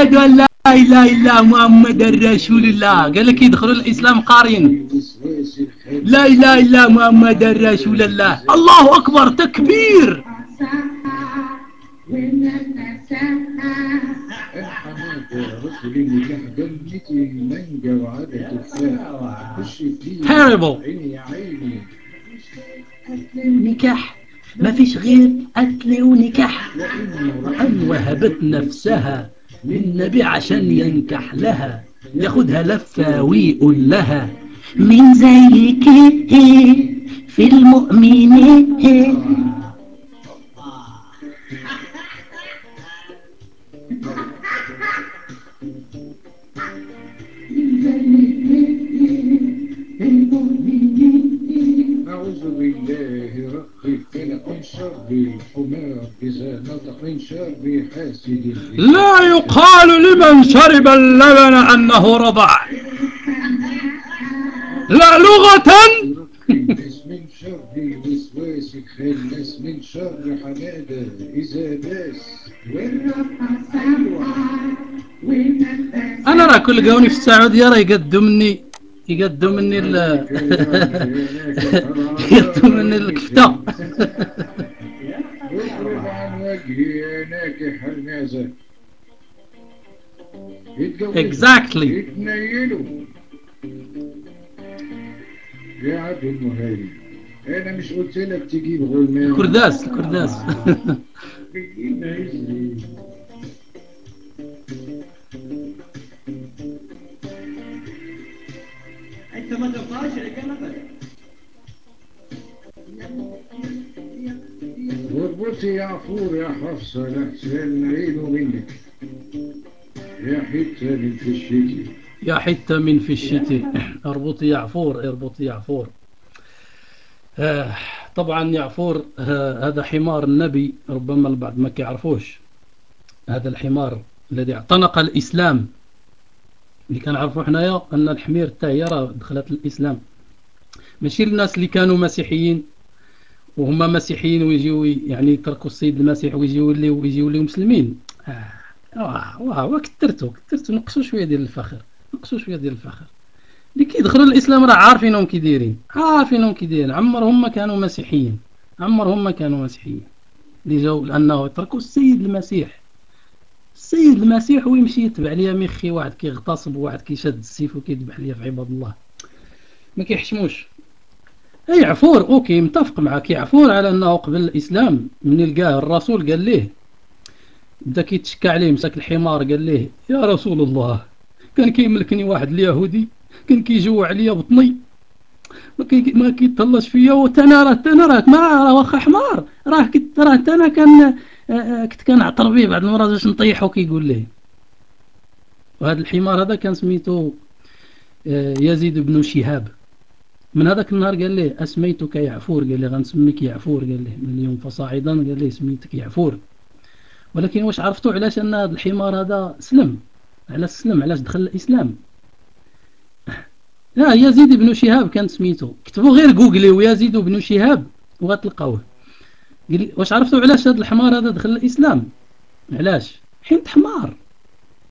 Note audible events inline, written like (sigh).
أشهد أن لا إله إلا محمد رسول الله. قال لك يدخلوا الإسلام قارين لا إله إلا محمد رسول الله. الله أكبر تكبير. Terrible. نكاح. ما فيش غير قتل ونكاح. أن وهبت نفسها. للنبي عشان ينكح لها ياخدها لفة ويقول لها. من زيك في المؤمنين. أعوذ بالله خلق من شر الحمار إذا نطق من شر حاسد لا يقال لمن شرب اللبن أنه رضع. لا لغة. من شر وسواس الخناس من شر حمادة إذا باس أنا راه كل قوني في السعودية راه يقدوا يقدوا مني ال (laughs) يقدوا مني الكفتة Exactly. يا عبد أنا مش قلت لك تجيب غلمان الكرداس الكرداس (laughs) انت ما واربطي يا عفور يا حفصة لحسن نعيده منك. يا حتة من في الشتي يا حتة من في الشتاء اربط يا عفور اربط يا عفور. آه طبعا يا عفور آه هذا حمار النبي ربما البعض ما كيعرفوش. هذا الحمار الذي اعتنق الإسلام. اللي كنعرفوا حنايا أن الحمير حتى هي راه دخلت الإسلام. ماشي الناس اللي كانوا مسيحيين وهما مسيحيين ويجيو يعني يتركوا السيد المسيح ويجيو يوليو ويجيو يوليو مسلمين. آه واه واه كثرتوا كثرتوا نقصوا شوية ديال الفخر نقصوا شوية ديال الفخر. اللي كيدخلوا الإسلام راه عارفينهم كي دايرين عارفينهم كي دايرين. عمرهم ما كانوا مسيحيين عمرهم ما كانوا مسيحيين. اللي جاوا لأنه تركوا السيد المسيح. السيد المسيح ويمشي يتبع ليا؟ ميخي واحد كيغتصب وواحد كيشد السيف وكيذبح ليا في عباد الله. ما كيحشموش. أي عفور okay متفق معك عفور على أنه قبل الإسلام من لقاه الرسول قال ليه؟ بدأ كيتشكى عليه مسك الحمار قال ليه؟ يا رسول الله كان كيملكني واحد اليهودي كان كيجوع عليا بطني. ما كي ما كيتهلاش فيا وتانا راه تانا راه ما راه واخا حمار. راه راه تانا كان كنت كنعطر بيه بعض المرات باش نطيحو كيقول ليه. وهذا الحمار هذا كان سميتو آه، يزيد بن شهاب. من هذاك النهار قال ليه أسميتك يعفور؟ قال لي غنسميك يعفور؟ قال ليه من اليوم فصاعدا قال ليه سميتك يعفور. ولكن واش عرفتوا علاش أن هذا الحمار هذا سلم؟ علاش سلم؟ علاش دخل الإسلام؟ لا يزيد بن شهاب كان سميتو. كتبوا غير جوجلي يزيد بن شهاب وغتلقاوه. قال لي واش عرفتوا علاش هذا الحمار هذا دخل الإسلام؟ علاش؟ حين حمار.